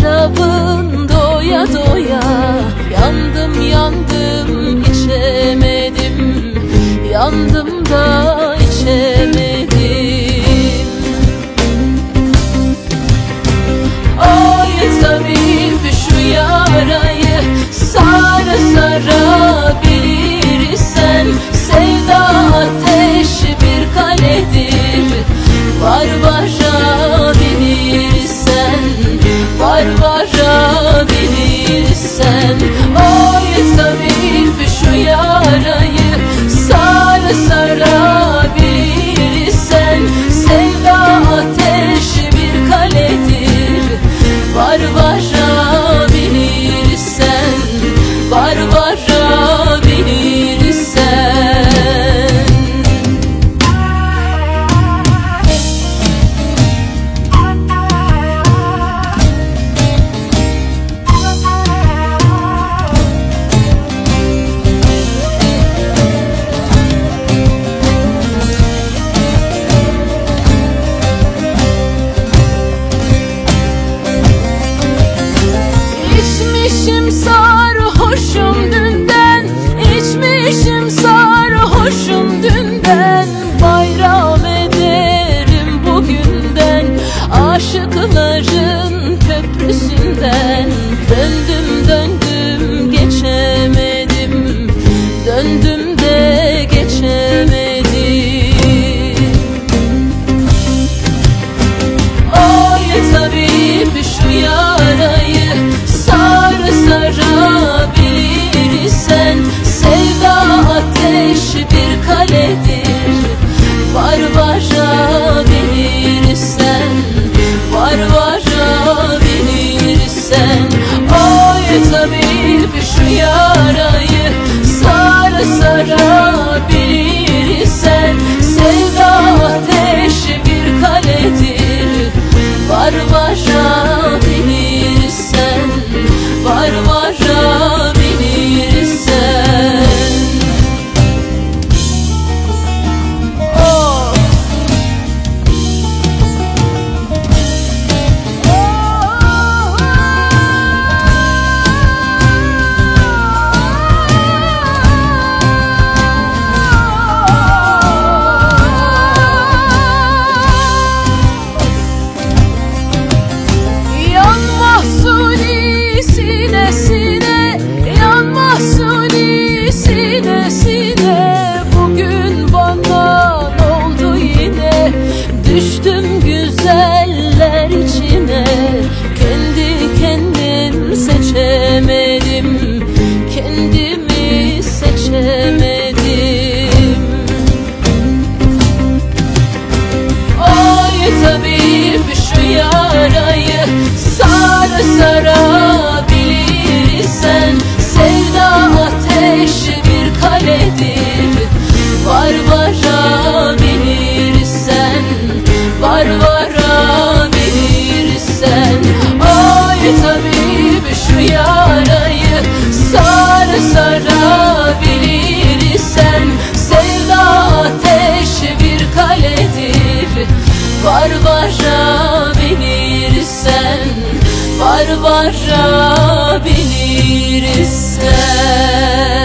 şarabın doya doya Yandım yandım içemedim. Yandım da içemedim. Aşıkların köprüsünden Döndüm döndüm Var varabilirsen